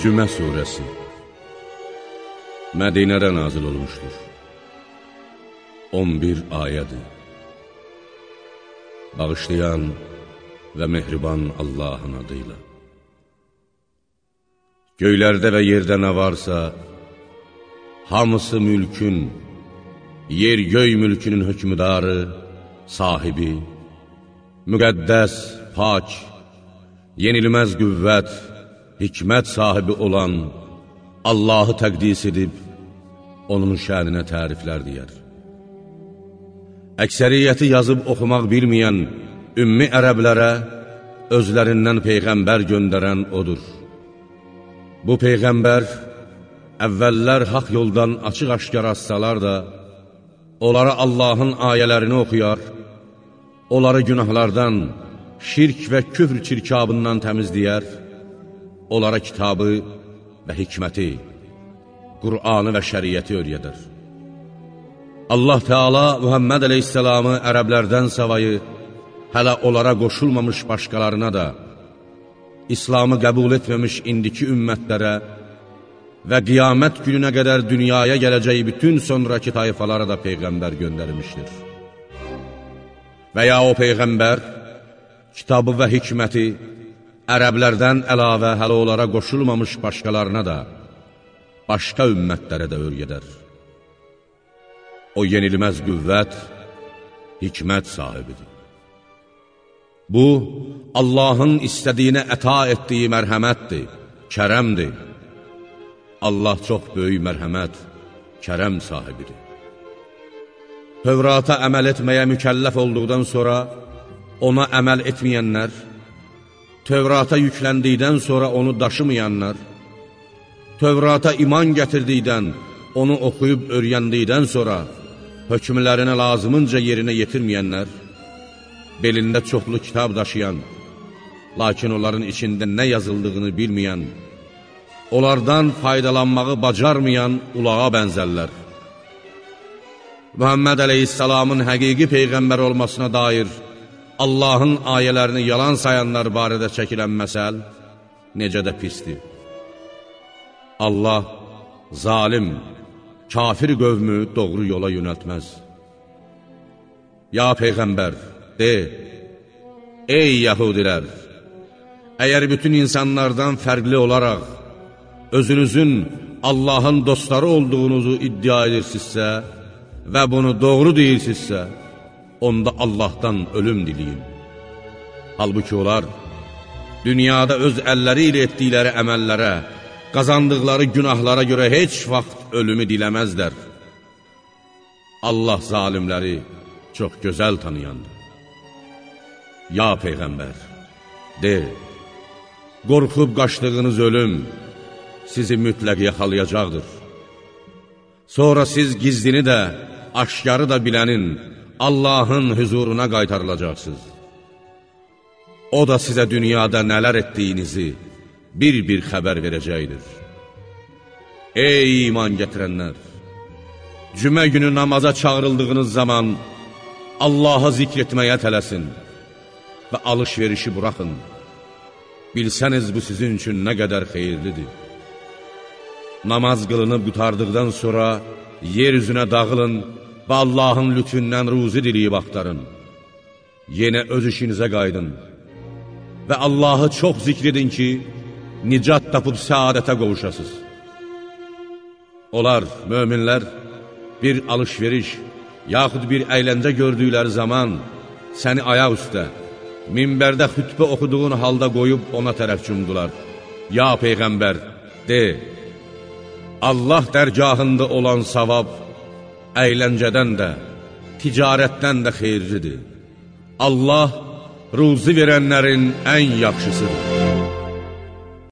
Cümə Suresi Mədinədə nazil olmuşdur. 11 ayədir. Bağışlayan və mehriban Allahın adıyla Göylərdə və yerdə nə varsa Hamısı mülkün Yer-göy mülkünün hökmüdarı Sahibi Müqəddəs, pak Yenilməz qüvvət hikmət sahibi olan Allahı təqdis edib, onun şəninə təriflər deyər. Əksəriyyəti yazıb oxumaq bilməyən ümmi ərəblərə özlərindən Peyğəmbər göndərən odur. Bu Peyğəmbər əvvəllər haq yoldan açıq-aşkar assalar da, onlara Allahın ayələrini oxuyar, onları günahlardan, şirk və küfr çirkabından təmizləyər, onlara kitabı və hikməti, Qur'anı və şəriyyəti öyrədir. Allah Teala Muhammed Aleyhisselamı ərəblərdən savayı hələ onlara qoşulmamış başqalarına da, İslamı qəbul etməmiş indiki ümmətlərə və qiyamət gününə qədər dünyaya gələcək bütün sonraki tayfalara da Peyğəmbər göndərmişdir. Və ya o Peyğəmbər kitabı və hikməti ərəblərdən əlavə hələ onlara qoşulmamış başqalarına da, başqa ümmətlərə də örgədər. O yenilməz qüvvət, hikmət sahibidir. Bu, Allahın istədiyinə əta etdiyi mərhəmətdir, kərəmdir. Allah çox böyük mərhəmət, kərəm sahibidir. Tövrata əməl etməyə mükəlləf olduqdan sonra ona əməl etməyənlər, Tövrata yükləndikdən sonra onu daşımayanlar, Tövrata iman gətirdikdən, onu oxuyub öyrəndikdən sonra hökmlərinə lazımınca yerinə yetirməyənlər, belində çoxlu kitab daşıyan, lakin onların içində nə yazıldığını bilməyən, onlardan faydalanmağı bacarmayan ulağa bənzərlər. Muhammed Aleyhisselamın həqiqi Peyğəmbər olmasına dair Allahın ayələrini yalan sayanlar barədə çəkilən məsəl necə də pisdir. Allah zalim, kafir qövmü doğru yola yönəltməz. Ya Peyğəmbər, de, ey yəhudilər, əgər bütün insanlardan fərqli olaraq özünüzün Allahın dostları olduğunuzu iddia edirsinizsə və bunu doğru deyirsinizsə, onda Allahdan ölüm diləyin. Halbuki onlar dünyada öz əlləri ilə etdikləri əməllərə, qazandıqları günahlara görə heç vaxt ölümü diləməzlər. Allah zalimləri çox gözəl tanıyandır. Ya Peyğəmbər, de, qorxub qaçdığınız ölüm sizi mütləq yaxalayacaqdır. Sonra siz gizlini də, aşkarı da bilənin, Allahın hüzuruna qaytarılacaqsınız. O da sizə dünyada nələr etdiyinizi bir-bir xəbər verəcəkdir. Ey iman gətirənlər! Cümə günü namaza çağırıldığınız zaman Allahı zikr etməyə tələsin və alış-verişi buraxın. Bilsəniz bu sizin üçün nə qədər xeyirlidir. Namaz qılınıb qutardıqdan sonra yer üzünə dağılın və Allahın lütfündən ruzi diliyib axtarın. Yenə öz işinizə qaydın və Allahı çox zikr edin ki, nicat tapıb səadətə qovuşasız. Onlar, möminlər, bir alış-veriş, yaxud bir əyləncə gördükləri zaman səni ayaq üstə, minbərdə xütbə oxuduğun halda qoyub ona tərəf cümdular. Ya Peyğəmbər, de, Allah dərgahında olan savab, əyləncədən də, ticarətdən də xeyirlidir. Allah ruzi verənlərin ən yaxşısıdır.